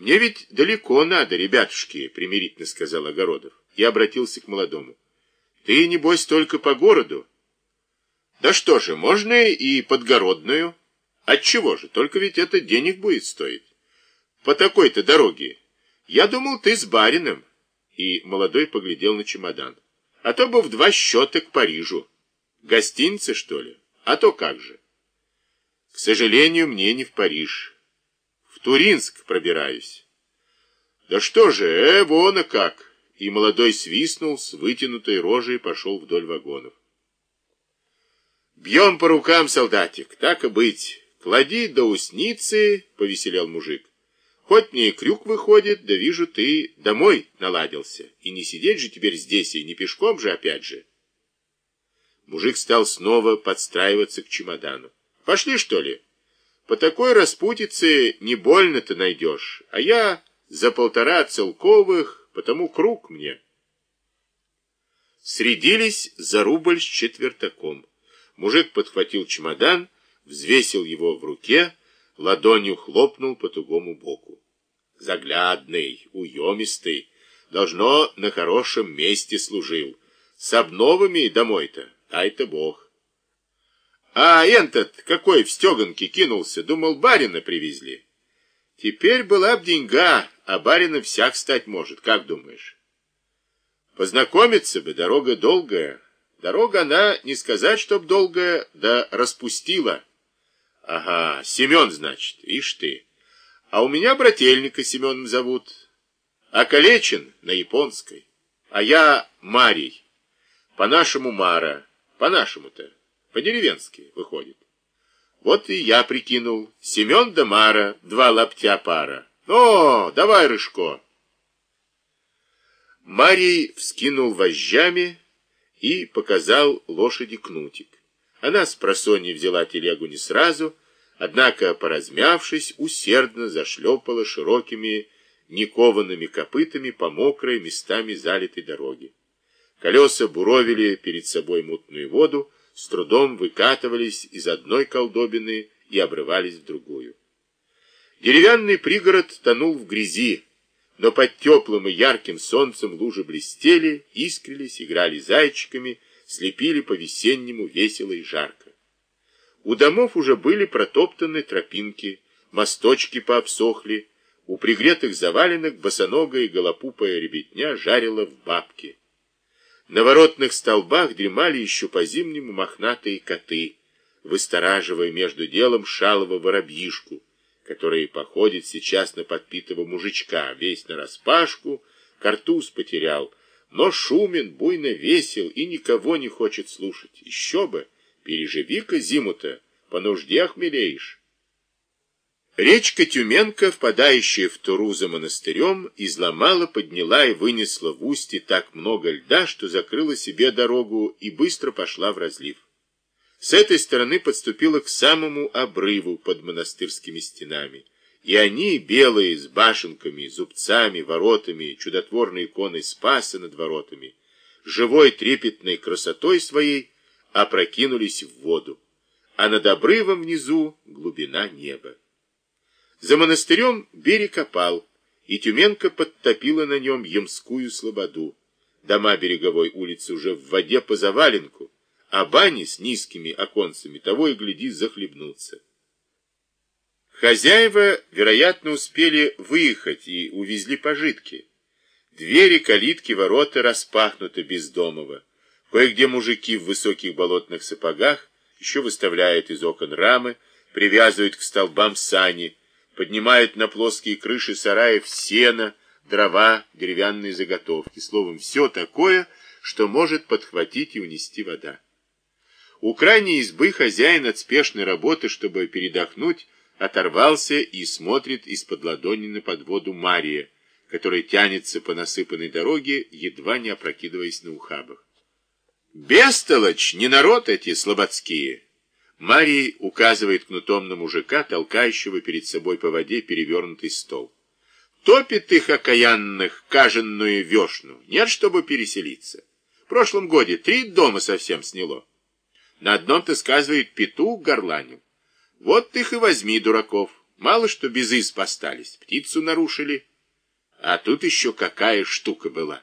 Мне ведь далеко надо, ребятушки, примирительно сказал Огородов и обратился к молодому. Ты, небось, только по городу? Да что же, можно и подгородную. Отчего же, только ведь это денег будет стоить. По такой-то дороге. Я думал, ты с барином. И молодой поглядел на чемодан. А то бы в два счета к Парижу. Гостиница, что ли? А то как же. К сожалению, мне не в Париж. Туринск пробираюсь. Да что же, э, вон и как. И молодой свистнул с вытянутой рожей пошел вдоль вагонов. Бьем по рукам, солдатик, так и быть. Клади до усницы, повеселел мужик. Хоть мне и крюк выходит, да вижу, ты домой наладился. И не сидеть же теперь здесь, и не пешком же опять же. Мужик стал снова подстраиваться к чемодану. Пошли, что ли? По такой распутице не больно-то найдешь, а я за полтора целковых, потому круг мне. Средились за рубль с четвертаком. Мужик подхватил чемодан, взвесил его в руке, ладонью хлопнул по тугому боку. Заглядный, уемистый, должно на хорошем месте служил. С обновами домой-то, ай-то бог. А этот, какой в стеганке кинулся, думал, барина привезли. Теперь была б деньга, а барина всяк стать может, как думаешь? Познакомиться бы, дорога долгая. Дорога она, не сказать, чтоб долгая, да распустила. Ага, Семен, значит, ишь ты. А у меня брательника Семеном зовут. А Калечин на японской. А я Марий. По-нашему Мара. По-нашему-то. По-деревенски выходит. Вот и я прикинул. Семен да Мара, два лаптя пара. О, давай, Рыжко. Марий вскинул вожжами и показал лошади кнутик. Она с просонья взяла телегу не сразу, однако, поразмявшись, усердно зашлепала широкими, никованными копытами по мокрой, местами залитой дороге. Колеса буровили перед собой мутную воду, с трудом выкатывались из одной колдобины и обрывались в другую. Деревянный пригород тонул в грязи, но под теплым и ярким солнцем лужи блестели, искрились, играли зайчиками, слепили по-весеннему весело и жарко. У домов уже были протоптаны тропинки, мосточки пообсохли, у пригретых заваленок босоногая и голопупая ребятня жарила в бабке. На воротных столбах дремали еще по-зимнему мохнатые коты, выстораживая между делом шалого воробьишку, который походит сейчас на подпитого мужичка, весь нараспашку, картуз потерял, но шумен, буйно весел и никого не хочет слушать. Еще бы, переживи-ка зиму-то, по нужде охмелеешь. Речка Тюменка, впадающая в Туру за монастырем, изломала, подняла и вынесла в устье так много льда, что закрыла себе дорогу и быстро пошла в разлив. С этой стороны подступила к самому обрыву под монастырскими стенами, и они, белые, с башенками, зубцами, воротами, чудотворной иконой Спаса над воротами, живой трепетной красотой своей, опрокинулись в воду, а над обрывом внизу глубина неба. За монастырем берег опал, и Тюменка подтопила на нем Ямскую слободу. Дома береговой улицы уже в воде по заваленку, а бани с низкими оконцами того и гляди захлебнуться. Хозяева, вероятно, успели выехать и увезли пожитки. Двери, калитки, ворота распахнуты бездомово. Кое-где мужики в высоких болотных сапогах еще выставляют из окон рамы, привязывают к столбам сани, поднимают на плоские крыши сараев сено, дрова, деревянные заготовки. Словом, все такое, что может подхватить и унести вода. У крайней избы хозяин от спешной работы, чтобы передохнуть, оторвался и смотрит из-под ладони на подводу Мария, которая тянется по насыпанной дороге, едва не опрокидываясь на ухабах. «Бестолочь! Не народ эти слободские!» Марий указывает кнутом на мужика, толкающего перед собой по воде перевернутый стол. Топит их окаянных каженную вешну. Нет, чтобы переселиться. В прошлом годе три дома совсем сняло. На одном, ты сказывает, петух горланил. Вот их и возьми, дураков. Мало что без исп остались, птицу нарушили. А тут еще какая штука была.